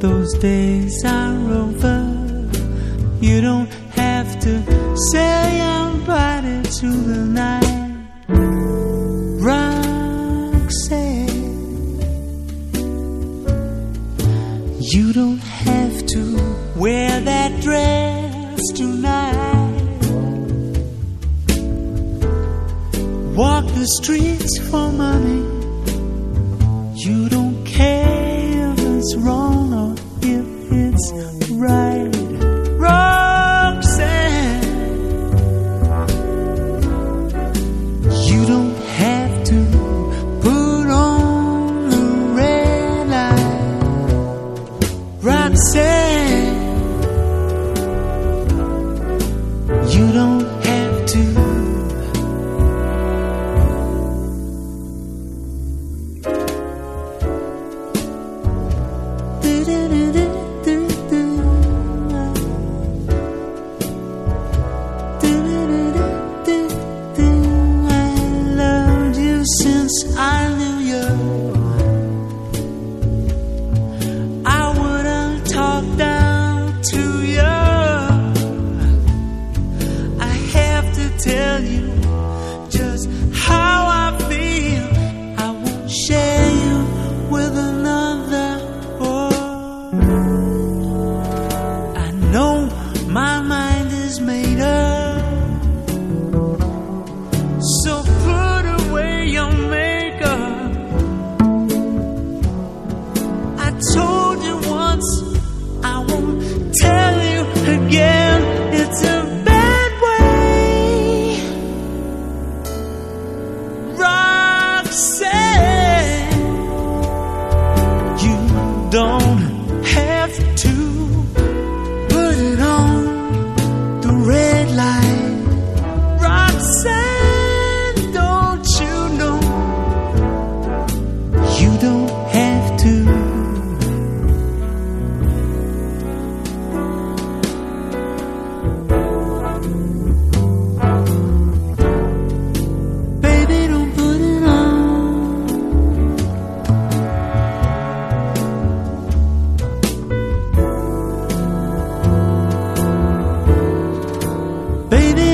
Those days are over. You don't have to sell your body to the night. Roxanne, you don't have to wear that dress tonight. Walk the streets for money. You don't care if it's wrong right. Roxanne, you don't have to put on the red light. Roxanne, you don't have to. I Baby